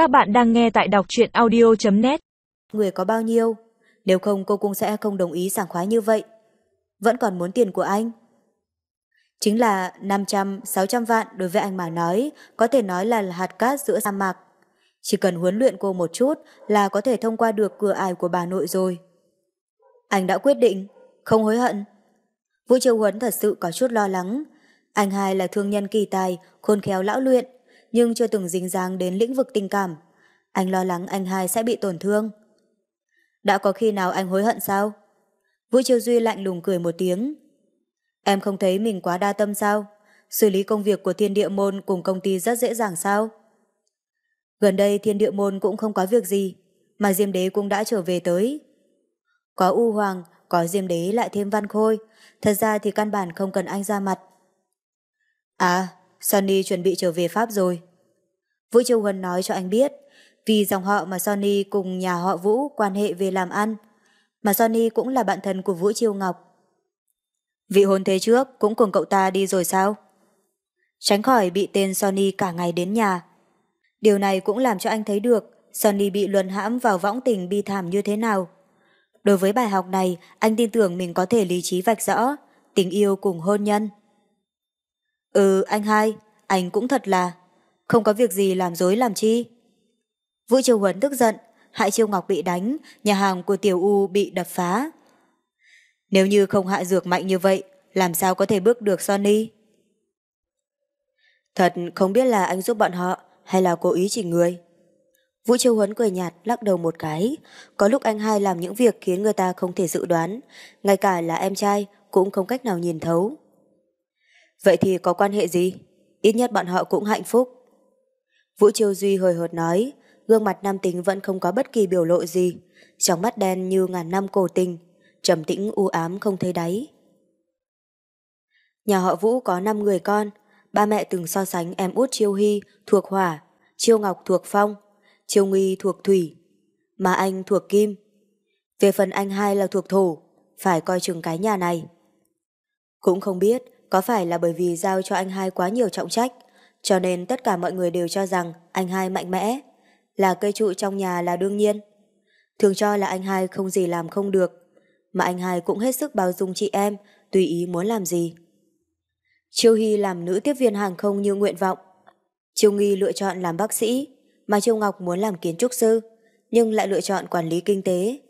Các bạn đang nghe tại đọc truyện audio.net Người có bao nhiêu? Nếu không cô cũng sẽ không đồng ý sảng khoái như vậy. Vẫn còn muốn tiền của anh. Chính là 500, 600 vạn đối với anh mà nói, có thể nói là hạt cát giữa sa mạc. Chỉ cần huấn luyện cô một chút là có thể thông qua được cửa ải của bà nội rồi. Anh đã quyết định, không hối hận. Vũ Châu Huấn thật sự có chút lo lắng. Anh hai là thương nhân kỳ tài, khôn khéo lão luyện, nhưng chưa từng dính dáng đến lĩnh vực tình cảm. Anh lo lắng anh hai sẽ bị tổn thương. Đã có khi nào anh hối hận sao? Vũ Chiêu Duy lạnh lùng cười một tiếng. Em không thấy mình quá đa tâm sao? Xử lý công việc của thiên địa môn cùng công ty rất dễ dàng sao? Gần đây thiên địa môn cũng không có việc gì, mà Diêm Đế cũng đã trở về tới. Có U Hoàng, có Diêm Đế lại thêm Văn Khôi, thật ra thì căn bản không cần anh ra mặt. À, Sonny chuẩn bị trở về Pháp rồi. Vũ Châu Huân nói cho anh biết, vì dòng họ mà Sonny cùng nhà họ Vũ quan hệ về làm ăn, mà Sonny cũng là bạn thân của Vũ Chiêu Ngọc. Vị hôn thế trước cũng cùng cậu ta đi rồi sao? Tránh khỏi bị tên Sonny cả ngày đến nhà. Điều này cũng làm cho anh thấy được Sonny bị luân hãm vào võng tình bi thảm như thế nào. Đối với bài học này, anh tin tưởng mình có thể lý trí vạch rõ tình yêu cùng hôn nhân. Ừ, anh hai, anh cũng thật là không có việc gì làm dối làm chi. Vũ Triều Huấn tức giận, Hại Chiêu Ngọc bị đánh, nhà hàng của Tiểu U bị đập phá. Nếu như không hạ dược mạnh như vậy, làm sao có thể bước được Sonny? Thật không biết là anh giúp bọn họ hay là cố ý chỉ người. Vũ Châu Huấn cười nhạt lắc đầu một cái. Có lúc anh hai làm những việc khiến người ta không thể dự đoán. Ngay cả là em trai cũng không cách nào nhìn thấu. Vậy thì có quan hệ gì? Ít nhất bọn họ cũng hạnh phúc. Vũ Chiêu Duy hồi hột nói, gương mặt nam tính vẫn không có bất kỳ biểu lộ gì, trong mắt đen như ngàn năm cổ tình, trầm tĩnh u ám không thấy đáy. Nhà họ Vũ có 5 người con, ba mẹ từng so sánh em út Chiêu Hy thuộc hỏa, Chiêu Ngọc thuộc phong, Chiêu Nguy thuộc thủy, mà anh thuộc kim. Về phần anh hai là thuộc thổ, phải coi chừng cái nhà này. Cũng không biết có phải là bởi vì giao cho anh hai quá nhiều trọng trách, cho nên tất cả mọi người đều cho rằng anh hai mạnh mẽ, là cây trụ trong nhà là đương nhiên. Thường cho là anh hai không gì làm không được, mà anh hai cũng hết sức bao dung chị em, tùy ý muốn làm gì. Chiêu Hy làm nữ tiếp viên hàng không như nguyện vọng. Chiêu Nghi lựa chọn làm bác sĩ, mà Chiêu Ngọc muốn làm kiến trúc sư, nhưng lại lựa chọn quản lý kinh tế.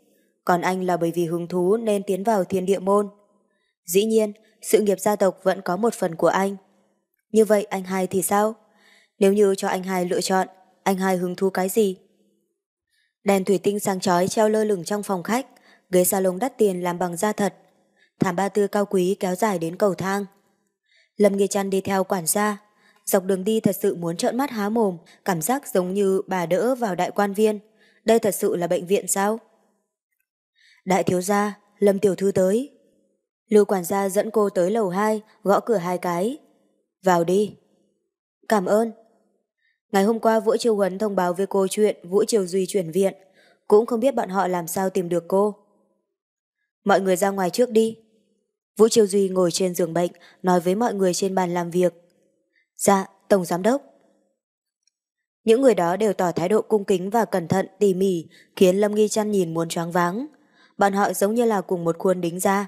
Còn anh là bởi vì hứng thú nên tiến vào thiên địa môn. Dĩ nhiên, sự nghiệp gia tộc vẫn có một phần của anh. Như vậy anh hai thì sao? Nếu như cho anh hai lựa chọn, anh hai hứng thú cái gì? Đèn thủy tinh sáng chói treo lơ lửng trong phòng khách, ghế salon đắt tiền làm bằng da thật, thảm ba tư cao quý kéo dài đến cầu thang. Lâm Nghi Trăn đi theo quản gia, dọc đường đi thật sự muốn trợn mắt há mồm, cảm giác giống như bà đỡ vào đại quan viên. Đây thật sự là bệnh viện sao? Đại thiếu gia, Lâm tiểu thư tới. Lưu quản gia dẫn cô tới lầu 2, gõ cửa hai cái. Vào đi. Cảm ơn. Ngày hôm qua Vũ Triều Huấn thông báo với cô chuyện Vũ Triều Duy chuyển viện, cũng không biết bọn họ làm sao tìm được cô. Mọi người ra ngoài trước đi. Vũ Triều Duy ngồi trên giường bệnh, nói với mọi người trên bàn làm việc. Dạ, Tổng Giám Đốc. Những người đó đều tỏ thái độ cung kính và cẩn thận, tỉ mỉ, khiến Lâm Nghi Trăn nhìn muốn choáng váng. Bọn họ giống như là cùng một khuôn đính ra.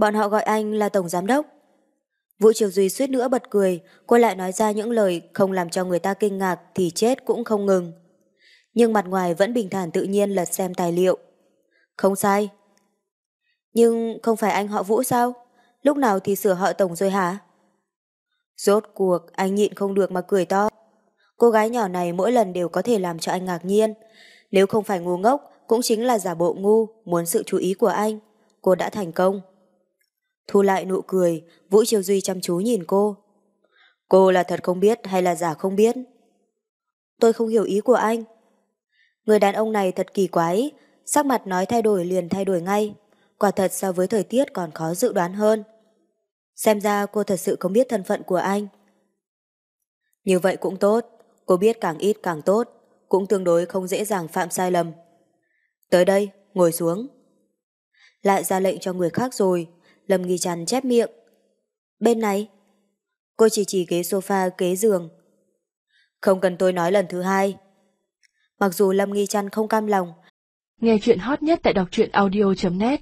Bọn họ gọi anh là Tổng Giám Đốc. Vũ Triều Duy suýt nữa bật cười, cô lại nói ra những lời không làm cho người ta kinh ngạc thì chết cũng không ngừng. Nhưng mặt ngoài vẫn bình thản tự nhiên lật xem tài liệu. Không sai. Nhưng không phải anh họ Vũ sao? Lúc nào thì sửa họ Tổng rồi hả? Rốt cuộc, anh nhịn không được mà cười to. Cô gái nhỏ này mỗi lần đều có thể làm cho anh ngạc nhiên. Nếu không phải ngu ngốc, cũng chính là giả bộ ngu, muốn sự chú ý của anh. Cô đã thành công. Thu lại nụ cười, Vũ Triều Duy chăm chú nhìn cô. Cô là thật không biết hay là giả không biết? Tôi không hiểu ý của anh. Người đàn ông này thật kỳ quái, sắc mặt nói thay đổi liền thay đổi ngay. Quả thật so với thời tiết còn khó dự đoán hơn. Xem ra cô thật sự không biết thân phận của anh. Như vậy cũng tốt, cô biết càng ít càng tốt, cũng tương đối không dễ dàng phạm sai lầm. Tới đây, ngồi xuống. Lại ra lệnh cho người khác rồi, Lâm Nghi Trần chép miệng. Bên này. Cô chỉ chỉ ghế sofa kế giường. Không cần tôi nói lần thứ hai. Mặc dù Lâm Nghi Trần không cam lòng. Nghe chuyện hot nhất tại đọc truyện audio.net